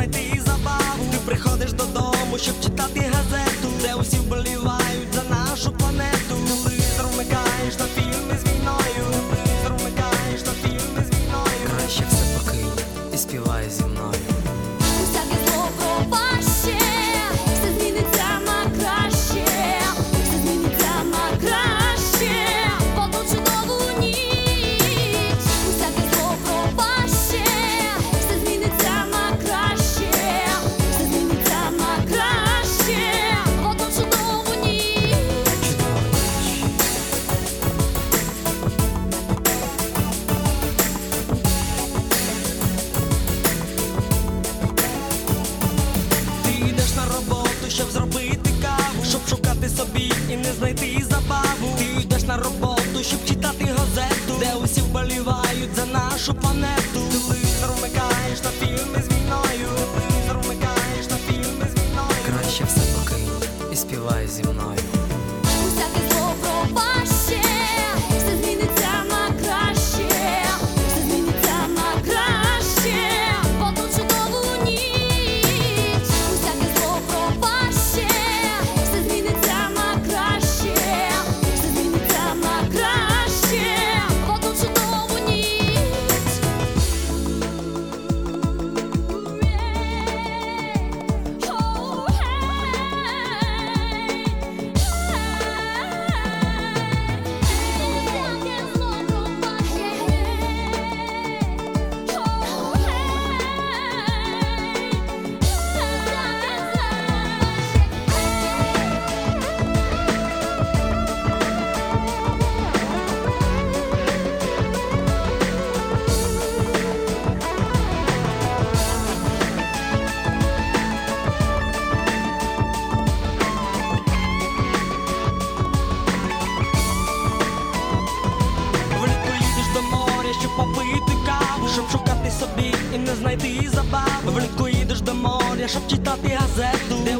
знайти забаву. Ти приходиш додому, щоб читати газету, де усі вболівають. і не знайти забаву. Ти йдеш на роботу, щоб читати газету, де усі вболівають за нашу планету. знайти забаву Влітку їдеш до моря, щоб читати газету.